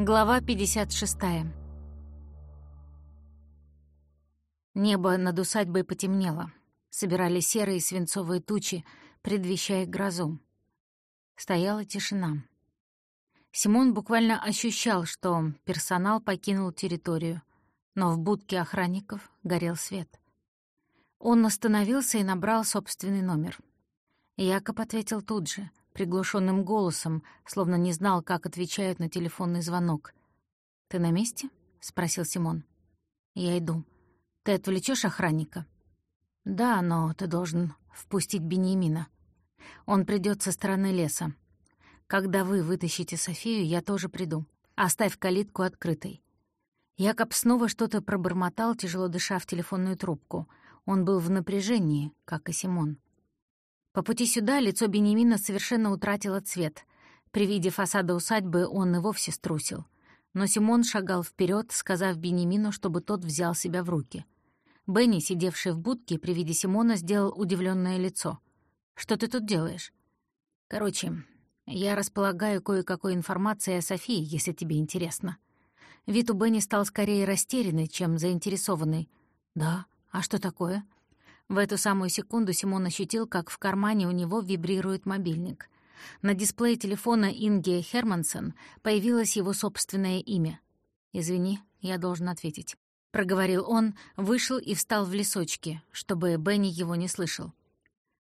Глава 56. Небо над усадьбой потемнело. Собирали серые свинцовые тучи, предвещая грозу. Стояла тишина. Симон буквально ощущал, что персонал покинул территорию, но в будке охранников горел свет. Он остановился и набрал собственный номер. Якоб ответил тут же, приглушенным голосом, словно не знал, как отвечают на телефонный звонок. «Ты на месте?» — спросил Симон. «Я иду. Ты отвлечешь охранника?» «Да, но ты должен впустить Бениамина. Он придет со стороны леса. Когда вы вытащите Софию, я тоже приду. Оставь калитку открытой». Якоб снова что-то пробормотал, тяжело дыша в телефонную трубку. Он был в напряжении, как и Симон. По пути сюда лицо Бенемина совершенно утратило цвет. При виде фасада усадьбы он и вовсе струсил. Но Симон шагал вперед, сказав Бенемину, чтобы тот взял себя в руки. Бенни, сидевший в будке, при виде Симона сделал удивленное лицо. «Что ты тут делаешь?» «Короче, я располагаю кое-какой информацией о Софии, если тебе интересно». Вид у Бенни стал скорее растерянный, чем заинтересованный. «Да? А что такое?» В эту самую секунду Симон ощутил, как в кармане у него вибрирует мобильник. На дисплее телефона Инги Хермансон появилось его собственное имя. «Извини, я должен ответить». Проговорил он, вышел и встал в лесочке, чтобы Бенни его не слышал.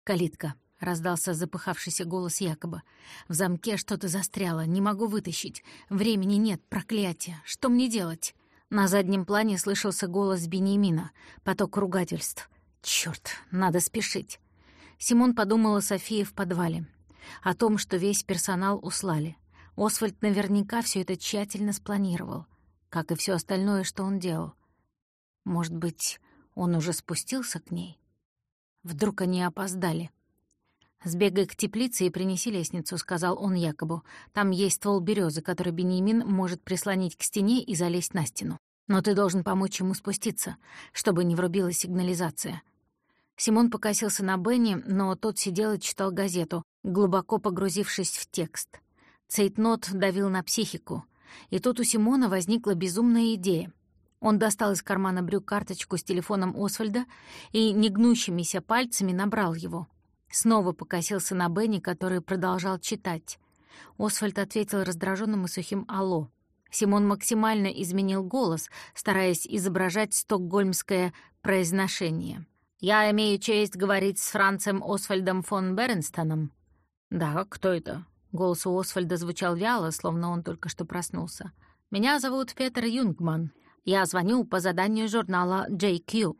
«Калитка», — раздался запыхавшийся голос Якоба. «В замке что-то застряло, не могу вытащить. Времени нет, проклятие. Что мне делать?» На заднем плане слышался голос Бениамина, поток ругательств — Черт, надо спешить. Симон подумал о Софии в подвале, о том, что весь персонал услали. Освальд наверняка все это тщательно спланировал, как и все остальное, что он делал. Может быть, он уже спустился к ней? Вдруг они опоздали? «Сбегай к теплице и принеси лестницу», — сказал он Якобу. «Там есть ствол березы, который Бенемин может прислонить к стене и залезть на стену. Но ты должен помочь ему спуститься, чтобы не врубилась сигнализация. Симон покосился на Бенни, но тот сидел и читал газету, глубоко погрузившись в текст. Цейтнот давил на психику. И тут у Симона возникла безумная идея. Он достал из кармана брюк карточку с телефоном Освальда и негнущимися пальцами набрал его. Снова покосился на Бенни, который продолжал читать. Освальд ответил раздраженным и сухим «Алло». Симон максимально изменил голос, стараясь изображать стокгольмское произношение. «Я имею честь говорить с Францем Освальдом фон Бернстоном». «Да, кто это?» Голос у Освальда звучал вяло, словно он только что проснулся. «Меня зовут Петер Юнгман. Я звоню по заданию журнала JQ.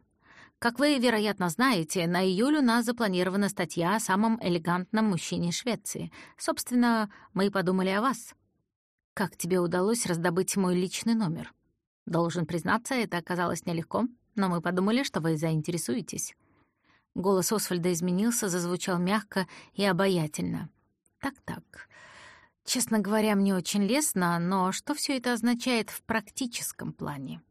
Как вы, вероятно, знаете, на июль у нас запланирована статья о самом элегантном мужчине Швеции. Собственно, мы подумали о вас. Как тебе удалось раздобыть мой личный номер? Должен признаться, это оказалось нелегко но мы подумали, что вы заинтересуетесь». Голос Освальда изменился, зазвучал мягко и обаятельно. «Так-так. Честно говоря, мне очень лестно, но что все это означает в практическом плане?»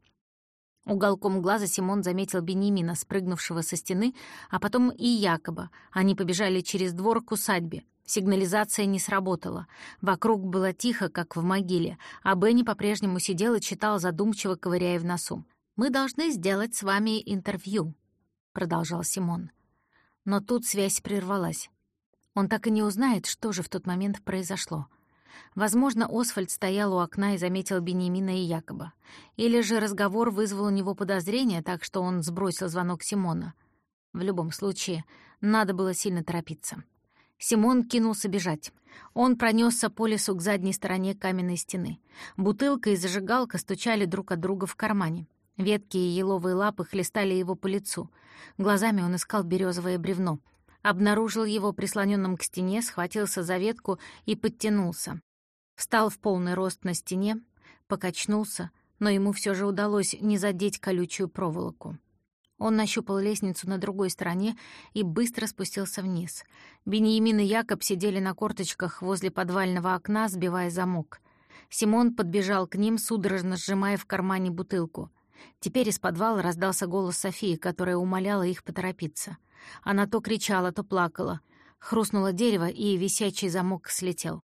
Уголком глаза Симон заметил Бенемина, спрыгнувшего со стены, а потом и Якоба. Они побежали через двор к усадьбе. Сигнализация не сработала. Вокруг было тихо, как в могиле, а Бенни по-прежнему сидел и читал, задумчиво ковыряя в носу. «Мы должны сделать с вами интервью», — продолжал Симон. Но тут связь прервалась. Он так и не узнает, что же в тот момент произошло. Возможно, Освальд стоял у окна и заметил Бенемина и Якоба. Или же разговор вызвал у него подозрение, так что он сбросил звонок Симона. В любом случае, надо было сильно торопиться. Симон кинулся бежать. Он пронесся по лесу к задней стороне каменной стены. Бутылка и зажигалка стучали друг от друга в кармане. Ветки и еловые лапы хлестали его по лицу. Глазами он искал березовое бревно. Обнаружил его прислоненным к стене, схватился за ветку и подтянулся. Встал в полный рост на стене, покачнулся, но ему все же удалось не задеть колючую проволоку. Он нащупал лестницу на другой стороне и быстро спустился вниз. Беньямин и Якоб сидели на корточках возле подвального окна, сбивая замок. Симон подбежал к ним, судорожно сжимая в кармане бутылку. Теперь из подвала раздался голос Софии, которая умоляла их поторопиться. Она то кричала, то плакала. Хрустнуло дерево, и висячий замок слетел.